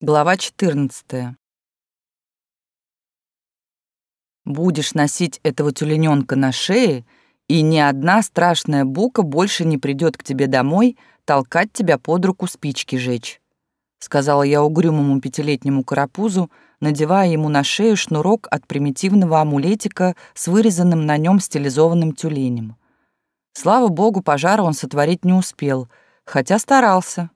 Глава 14. Будешь носить этого тюлененка на шее, и ни одна страшная бука больше не придет к тебе домой толкать тебя под руку спички жечь, сказала я угрюмому пятилетнему карапузу, надевая ему на шею шнурок от примитивного амулетика с вырезанным на нем стилизованным тюленем. Слава богу, пожара он сотворить не успел, хотя старался.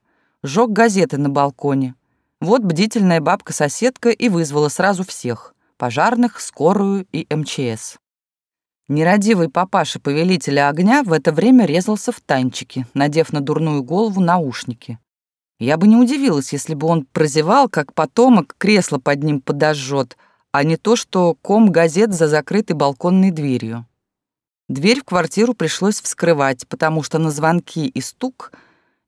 Жёг газеты на балконе — вот бдительная бабка-соседка и вызвала сразу всех — пожарных, скорую и МЧС. Нерадивый папаша повелителя огня в это время резался в танчики, надев на дурную голову наушники. Я бы не удивилась, если бы он прозевал, как потомок кресло под ним подожжет, а не то, что ком газет за закрытой балконной дверью. Дверь в квартиру пришлось вскрывать, потому что на звонки и стук —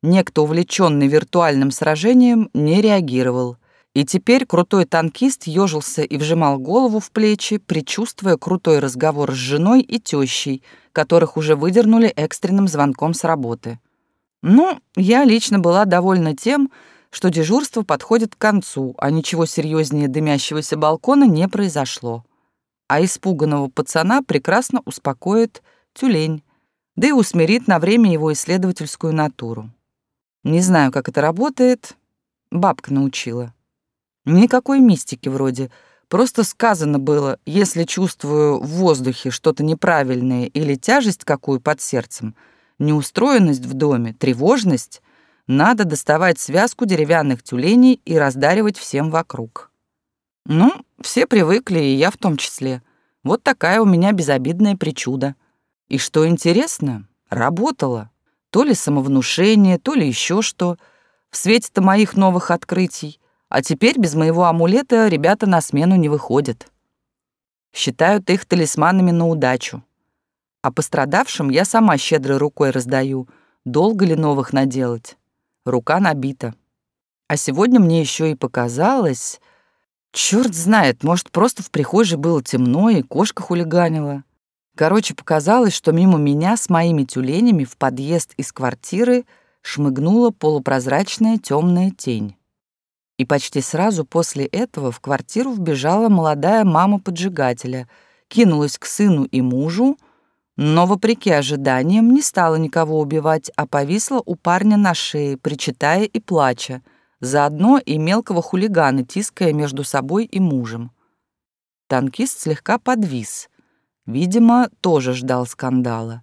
Некто, увлеченный виртуальным сражением, не реагировал. И теперь крутой танкист ежился и вжимал голову в плечи, предчувствуя крутой разговор с женой и тещей, которых уже выдернули экстренным звонком с работы. Ну, я лично была довольна тем, что дежурство подходит к концу, а ничего серьезнее дымящегося балкона не произошло. А испуганного пацана прекрасно успокоит тюлень, да и усмирит на время его исследовательскую натуру. Не знаю, как это работает. Бабка научила. Никакой мистики вроде. Просто сказано было, если чувствую в воздухе что-то неправильное или тяжесть какую под сердцем, неустроенность в доме, тревожность, надо доставать связку деревянных тюленей и раздаривать всем вокруг. Ну, все привыкли, и я в том числе. Вот такая у меня безобидная причуда. И что интересно, работала. То ли самовнушение, то ли еще что. В свете-то моих новых открытий. А теперь без моего амулета ребята на смену не выходят. Считают их талисманами на удачу. А пострадавшим я сама щедрой рукой раздаю. Долго ли новых наделать? Рука набита. А сегодня мне еще и показалось... Черт знает, может, просто в прихожей было темно, и кошка хулиганила. Короче, показалось, что мимо меня с моими тюленями в подъезд из квартиры шмыгнула полупрозрачная темная тень. И почти сразу после этого в квартиру вбежала молодая мама поджигателя, кинулась к сыну и мужу, но, вопреки ожиданиям, не стала никого убивать, а повисла у парня на шее, причитая и плача, заодно и мелкого хулигана, тиская между собой и мужем. Танкист слегка подвис — Видимо, тоже ждал скандала.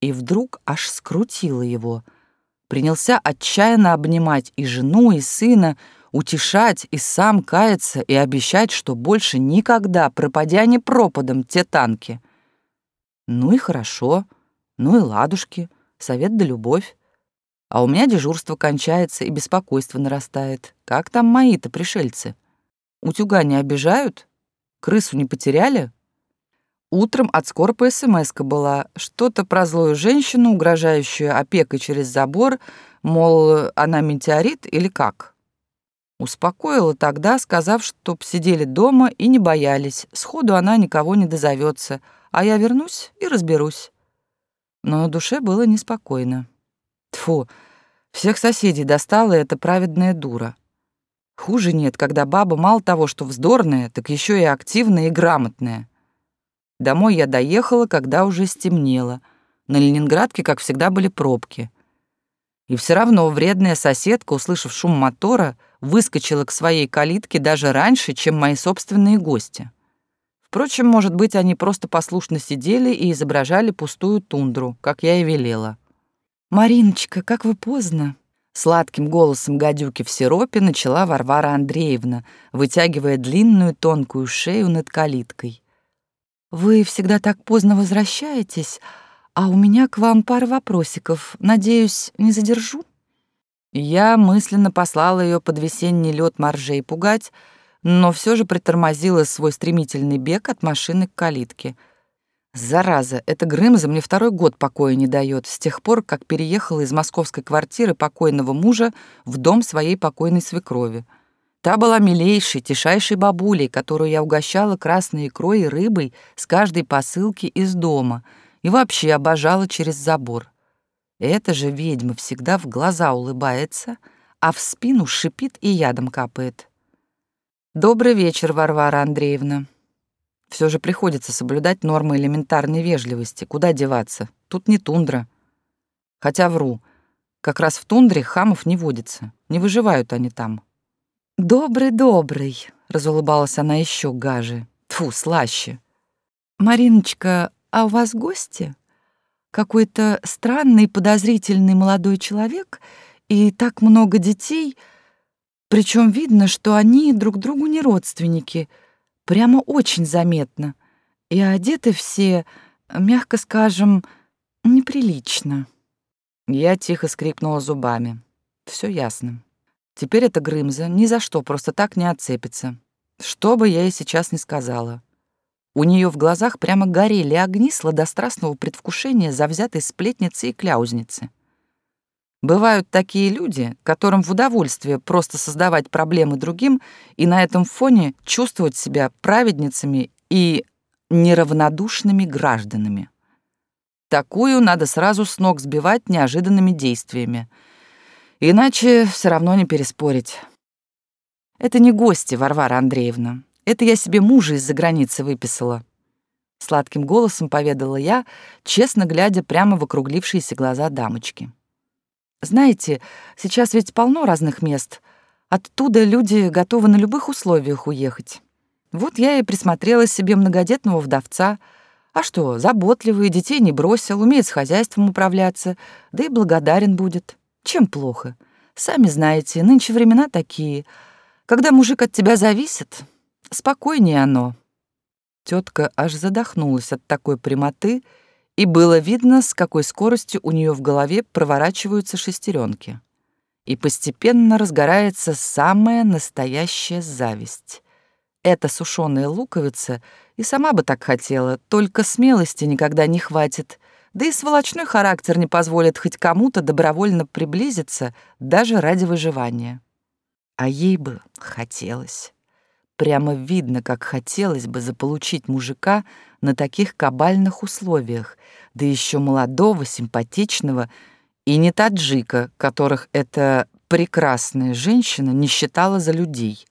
И вдруг аж скрутило его. Принялся отчаянно обнимать и жену, и сына, утешать и сам каяться и обещать, что больше никогда, пропадя не пропадом, те танки. Ну и хорошо, ну и ладушки, совет да любовь. А у меня дежурство кончается и беспокойство нарастает. Как там мои-то пришельцы? Утюга не обижают? Крысу не потеряли? Утром от Скорпа смс была, что-то про злую женщину, угрожающую опекой через забор, мол, она метеорит или как. Успокоила тогда, сказав, чтоб сидели дома и не боялись, сходу она никого не дозовется, а я вернусь и разберусь. Но на душе было неспокойно. Тфу, всех соседей достала эта праведная дура. Хуже нет, когда баба мало того, что вздорная, так еще и активная и грамотная. Домой я доехала, когда уже стемнело. На Ленинградке, как всегда, были пробки. И все равно вредная соседка, услышав шум мотора, выскочила к своей калитке даже раньше, чем мои собственные гости. Впрочем, может быть, они просто послушно сидели и изображали пустую тундру, как я и велела. «Мариночка, как вы поздно!» Сладким голосом гадюки в сиропе начала Варвара Андреевна, вытягивая длинную тонкую шею над калиткой. Вы всегда так поздно возвращаетесь, а у меня к вам пара вопросиков. Надеюсь, не задержу?» Я мысленно послала ее под весенний лед моржей пугать, но все же притормозила свой стремительный бег от машины к калитке. Зараза, эта Грымза мне второй год покоя не дает, с тех пор, как переехала из московской квартиры покойного мужа в дом своей покойной свекрови. Та была милейшей, тишайшей бабулей, которую я угощала красной икрой и рыбой с каждой посылки из дома и вообще обожала через забор. Эта же ведьма всегда в глаза улыбается, а в спину шипит и ядом капает. «Добрый вечер, Варвара Андреевна». Все же приходится соблюдать нормы элементарной вежливости. Куда деваться? Тут не тундра. Хотя вру. Как раз в тундре хамов не водится. Не выживают они там. «Добрый, добрый», — разулыбалась она еще гаже. Тфу, слаще. «Мариночка, а у вас гости? Какой-то странный, подозрительный молодой человек и так много детей, причем видно, что они друг другу не родственники, прямо очень заметно, и одеты все, мягко скажем, неприлично». Я тихо скрипнула зубами. Все ясно. Теперь эта Грымза ни за что просто так не отцепится. Что бы я ей сейчас ни сказала. У нее в глазах прямо горели огни сладострастного предвкушения завзятой сплетницы и кляузницы. Бывают такие люди, которым в удовольствие просто создавать проблемы другим и на этом фоне чувствовать себя праведницами и неравнодушными гражданами. Такую надо сразу с ног сбивать неожиданными действиями. Иначе все равно не переспорить. Это не гости, Варвара Андреевна. Это я себе мужа из-за границы выписала. Сладким голосом поведала я, честно глядя прямо в округлившиеся глаза дамочки. Знаете, сейчас ведь полно разных мест. Оттуда люди готовы на любых условиях уехать. Вот я и присмотрела себе многодетного вдовца. А что, заботливый, детей не бросил, умеет с хозяйством управляться, да и благодарен будет. Чем плохо? Сами знаете, нынче времена такие — когда мужик от тебя зависит, спокойнее оно. Тетка аж задохнулась от такой прямоты, и было видно, с какой скоростью у нее в голове проворачиваются шестеренки. И постепенно разгорается самая настоящая зависть. Эта сушеная луковица и сама бы так хотела, только смелости никогда не хватит, да и сволочной характер не позволит хоть кому-то добровольно приблизиться даже ради выживания. А ей бы хотелось. Прямо видно, как хотелось бы заполучить мужика на таких кабальных условиях, да еще молодого, симпатичного и не таджика, которых эта прекрасная женщина не считала за людей.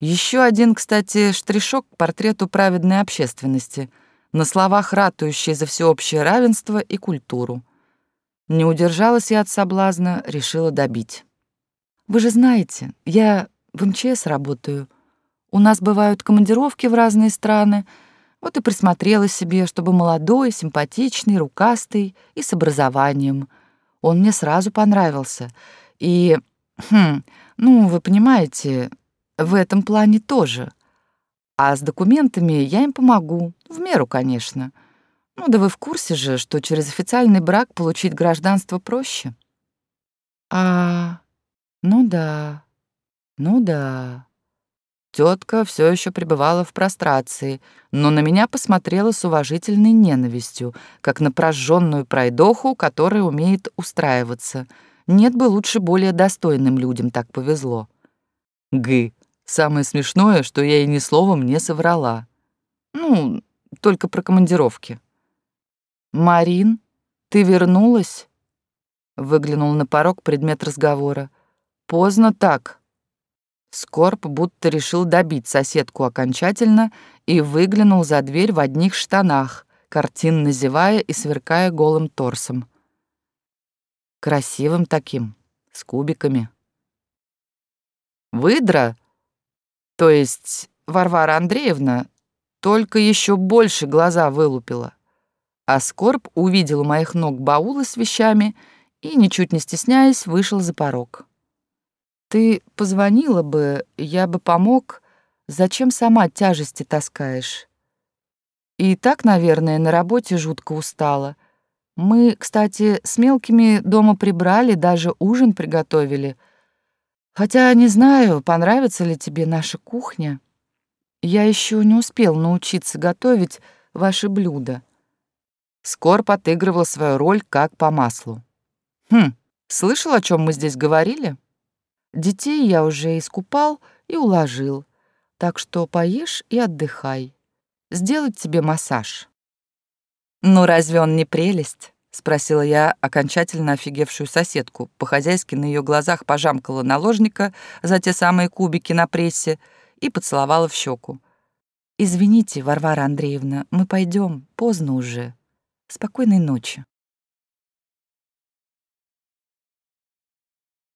Еще один, кстати, штришок к портрету праведной общественности, на словах ратующей за всеобщее равенство и культуру. Не удержалась я от соблазна, решила добить. Вы же знаете, я в МЧС работаю. У нас бывают командировки в разные страны. Вот и присмотрела себе, чтобы молодой, симпатичный, рукастый и с образованием. Он мне сразу понравился. И, хм, ну, вы понимаете, в этом плане тоже. А с документами я им помогу, в меру, конечно. Ну да вы в курсе же, что через официальный брак получить гражданство проще. А ну да, ну да. Тетка все еще пребывала в прострации, но на меня посмотрела с уважительной ненавистью, как на прожженную пройдоху, которая умеет устраиваться. Нет бы лучше более достойным людям так повезло. Гы. Самое смешное, что я и ни словом не соврала. Ну, только про командировки. «Марин, ты вернулась?» Выглянул на порог предмет разговора. Поздно так. Скорб будто решил добить соседку окончательно и выглянул за дверь в одних штанах, картинно зевая и сверкая голым торсом. Красивым таким, с кубиками. Выдра, то есть Варвара Андреевна, только еще больше глаза вылупила. А Скорб увидел у моих ног баулы с вещами и, ничуть не стесняясь, вышел за порог. Ты позвонила бы, я бы помог. Зачем сама тяжести таскаешь? И так, наверное, на работе жутко устала. Мы, кстати, с мелкими дома прибрали, даже ужин приготовили. Хотя не знаю, понравится ли тебе наша кухня. Я еще не успел научиться готовить ваши блюда. Скорб отыгрывал свою роль как по маслу. Хм, слышал, о чем мы здесь говорили? Детей я уже искупал и уложил, так что поешь и отдыхай. Сделать тебе массаж. Ну разве он не прелесть? — спросила я окончательно офигевшую соседку. По-хозяйски на ее глазах пожамкала наложника за те самые кубики на прессе и поцеловала в щеку. «Извините, Варвара Андреевна, мы пойдем, поздно уже. Спокойной ночи».